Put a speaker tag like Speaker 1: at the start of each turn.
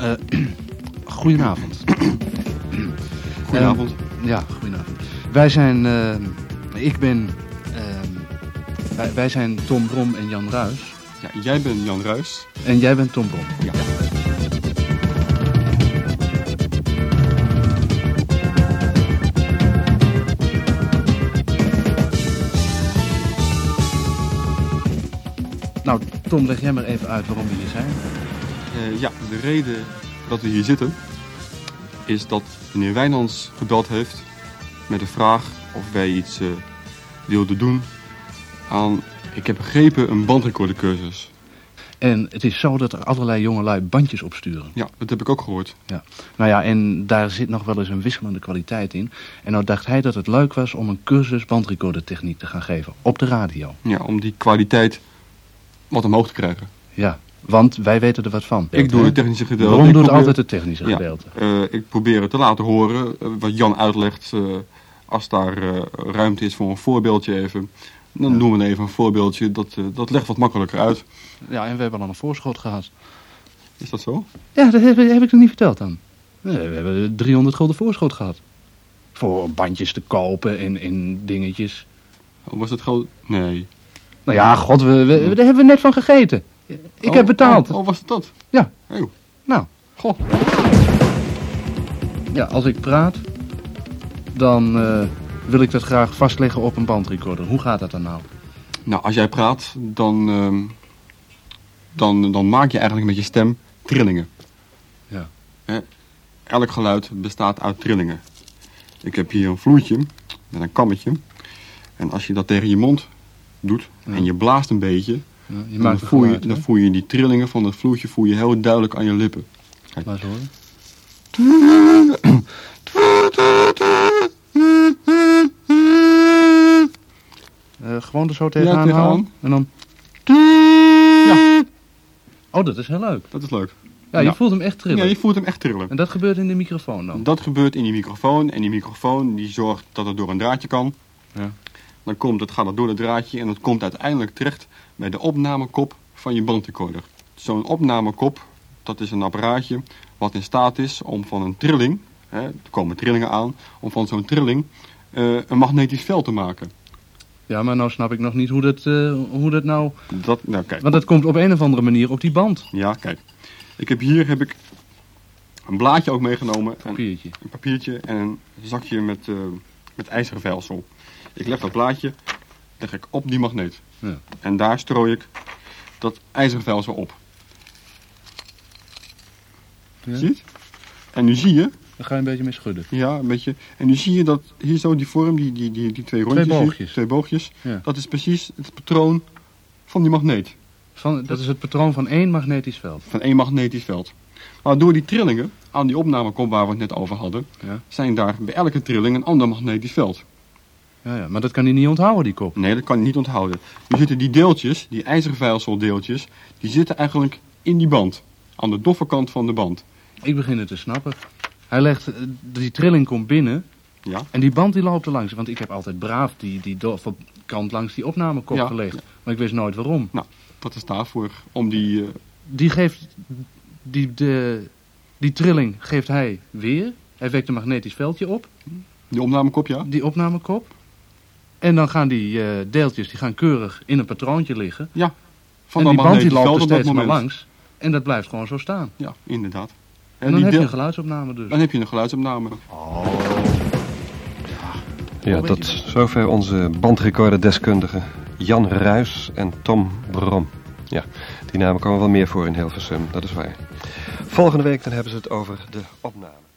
Speaker 1: Eh, goedenavond.
Speaker 2: Goedenavond.
Speaker 1: Ehm, ja, goedenavond. Wij zijn, eh, ik ben, ehm, wij, wij zijn Tom Brom en Jan Ruis.
Speaker 2: Ja, jij bent Jan Ruis.
Speaker 1: En jij bent Tom Brom.
Speaker 2: Ja.
Speaker 1: Nou, Tom, leg jij maar even uit waarom we hier zijn.
Speaker 2: Eh, ja, de reden dat we hier zitten is dat meneer Wijnands gebeld heeft met de vraag of wij iets eh, wilden doen aan, ik heb begrepen, een bandrecordercursus.
Speaker 1: En het is zo dat er allerlei jongelui bandjes opsturen.
Speaker 2: Ja, dat heb ik ook gehoord.
Speaker 1: Ja. Nou ja, en daar zit nog wel eens een wisselende kwaliteit in. En nou dacht hij dat het leuk was om een cursus bandrecordertechniek te gaan geven. Op de radio.
Speaker 2: Ja, om die kwaliteit wat omhoog te krijgen.
Speaker 1: Ja, want wij weten er wat van.
Speaker 2: Ik doe het technische gedeelte. Ik
Speaker 1: doet
Speaker 2: probeer-
Speaker 1: altijd het technische
Speaker 2: Ja.
Speaker 1: gedeelte.
Speaker 2: Eh, ik probeer het te laten horen eh, wat Jan uitlegt. eh, als daar ruimte is voor een voorbeeldje even. Dan
Speaker 1: Ja.
Speaker 2: doen we even een voorbeeldje. Dat, dat legt wat makkelijker uit.
Speaker 1: Ja, en we hebben al een voorschot gehad.
Speaker 2: Is dat zo?
Speaker 1: Ja, dat heb, heb ik nog niet verteld dan. We hebben 300 gulden voorschot gehad. Voor bandjes te kopen en, en dingetjes.
Speaker 2: Oh, was het geld? Nee.
Speaker 1: Nou ja, god, we, we, daar hebben we net van gegeten. Ik
Speaker 2: Oh,
Speaker 1: heb betaald.
Speaker 2: Oh, oh, was het dat?
Speaker 1: Ja.
Speaker 2: Oh,
Speaker 1: Nou,
Speaker 2: goh.
Speaker 1: ja, als ik praat, dan eh, wil ik dat graag vastleggen op een bandrecorder. Hoe gaat dat dan nou?
Speaker 2: Nou, als jij praat, dan, ehm, dan, dan maak je eigenlijk met je stem trillingen.
Speaker 1: Ja.
Speaker 2: Hè? Elk geluid bestaat uit trillingen. Ik heb hier een vloertje met een kammetje. En als je dat tegen je mond doet
Speaker 1: Ja.
Speaker 2: en je blaast een beetje,
Speaker 1: Ja, je
Speaker 2: dan,
Speaker 1: maakt
Speaker 2: voel je, dan voel je die trillingen van het vloertje voel je heel duidelijk aan je lippen.
Speaker 1: Laat horen. Eh, gewoon er zo tegenaan
Speaker 2: tegenaan.
Speaker 1: houden. En dan...
Speaker 2: Ja.
Speaker 1: Oh, dat is heel leuk.
Speaker 2: Dat is leuk.
Speaker 1: Ja, je
Speaker 2: Ja.
Speaker 1: voelt hem echt trillen.
Speaker 2: Ja, je voelt hem echt trillen.
Speaker 1: En dat gebeurt in de microfoon dan?
Speaker 2: Dat gebeurt in die microfoon en die microfoon die zorgt dat het door een draadje kan.
Speaker 1: Ja.
Speaker 2: Dan komt het, gaat het door het draadje en het komt uiteindelijk terecht bij de opnamekop van je bandrecorder. Zo'n opnamekop, dat is een apparaatje wat in staat is om van een trilling, hè, er komen trillingen aan, om van zo'n trilling eh, een magnetisch veld te maken.
Speaker 1: Ja, maar nou snap ik nog niet hoe dat, eh, hoe dat nou...
Speaker 2: Dat, nou kijk,
Speaker 1: Want dat komt op een of andere manier op die band.
Speaker 2: ja kijk. Ik heb hier heb ik een blaadje ook meegenomen, een,
Speaker 1: Papiertje.
Speaker 2: een papiertje en een zakje met, eh met ijzeren. Ik leg dat blaadje leg ik op die magneet.
Speaker 1: Ja.
Speaker 2: En daar strooi ik dat ijzervelsel op.
Speaker 1: Ja?
Speaker 2: Zie je het? En nu zie je,
Speaker 1: Dan ga je een beetje mee schudden.
Speaker 2: ja, een beetje. En nu zie je dat hier zo die vorm, die, die, die, die twee rondjes. hier,
Speaker 1: boogjes.
Speaker 2: twee boogjes.
Speaker 1: Ja.
Speaker 2: Dat is precies het patroon van die magneet.
Speaker 1: Van, dat is het patroon van één magnetisch veld.
Speaker 2: Van één magnetisch veld. Maar door die trillingen aan die opnamekop waar we het net over hadden,
Speaker 1: Ja.
Speaker 2: zijn daar bij elke trilling een ander magnetisch veld.
Speaker 1: Ja, ja, maar dat kan hij niet onthouden, die kop.
Speaker 2: Nee, dat kan je niet onthouden. Nu zitten die deeltjes, die ijzerveilseldeeltjes, die zitten eigenlijk in die band. Aan de doffe kant van de band.
Speaker 1: Ik begin het te snappen. Hij legt, eh, die trilling komt binnen
Speaker 2: Ja?
Speaker 1: en die band die loopt er langs. Want ik heb altijd braaf die, die doffe kant langs die opnamekop
Speaker 2: Ja,
Speaker 1: gelegd. Maar ik wist nooit waarom.
Speaker 2: Nou, dat is daarvoor. Om die... eh,
Speaker 1: Die geeft, die, de, die trilling geeft hij weer. Hij wekt een magnetisch veldje op,
Speaker 2: die opnamekop, ja?
Speaker 1: die opnamekop. En dan gaan die eh, deeltjes die gaan keurig in een patroontje liggen.
Speaker 2: Ja. Van
Speaker 1: en
Speaker 2: dat
Speaker 1: die band die loopt er
Speaker 2: dat
Speaker 1: steeds maar langs. En dat blijft gewoon zo staan.
Speaker 2: Ja, inderdaad.
Speaker 1: En dan heb je een geluidsopname dus.
Speaker 2: dan heb je een geluidsopname.
Speaker 3: Ja, tot zover onze bandrecorderdeskundigen Jan Ruis en Tom Brom. Ja, die namen komen wel meer voor in Hilversum, dat is waar. Volgende week dan hebben ze het over de opname.